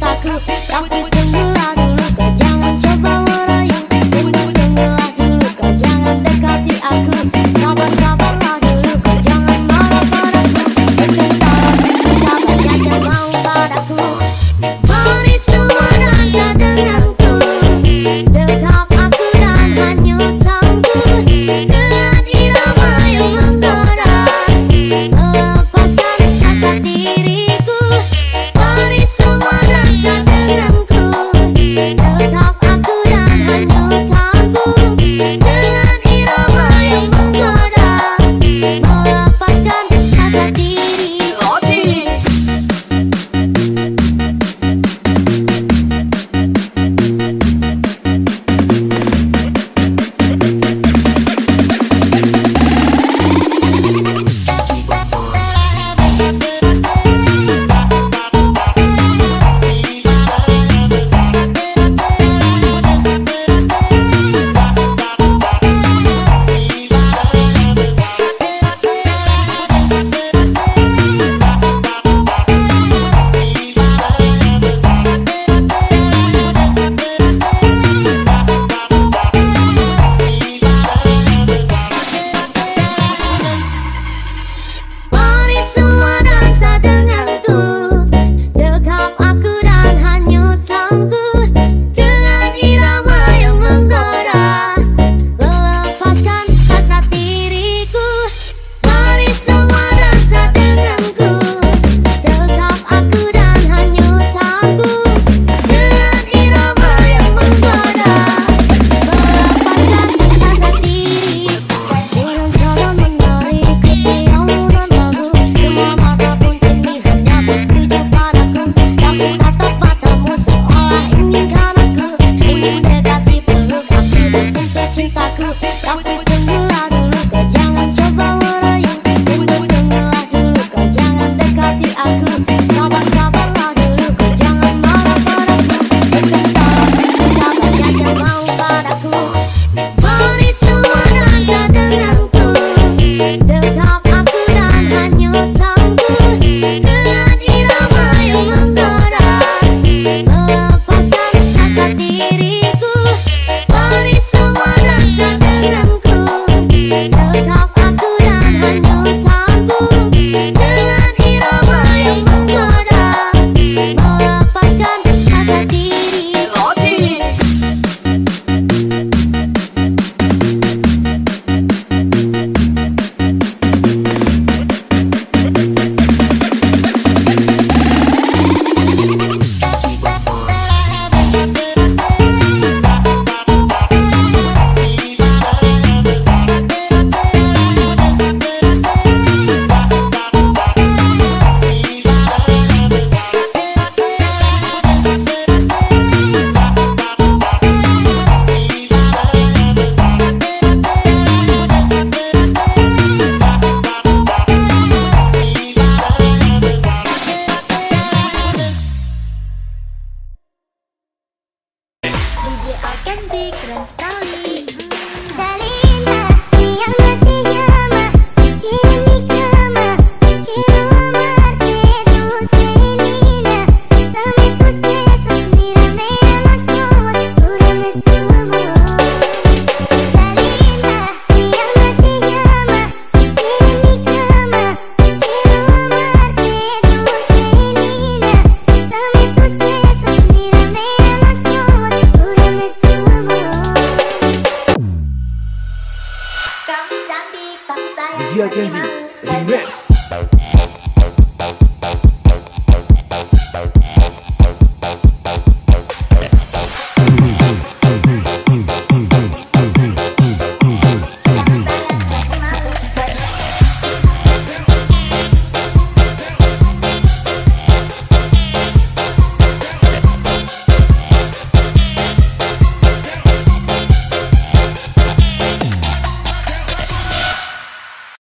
大哥，大哥。Kenji Remix.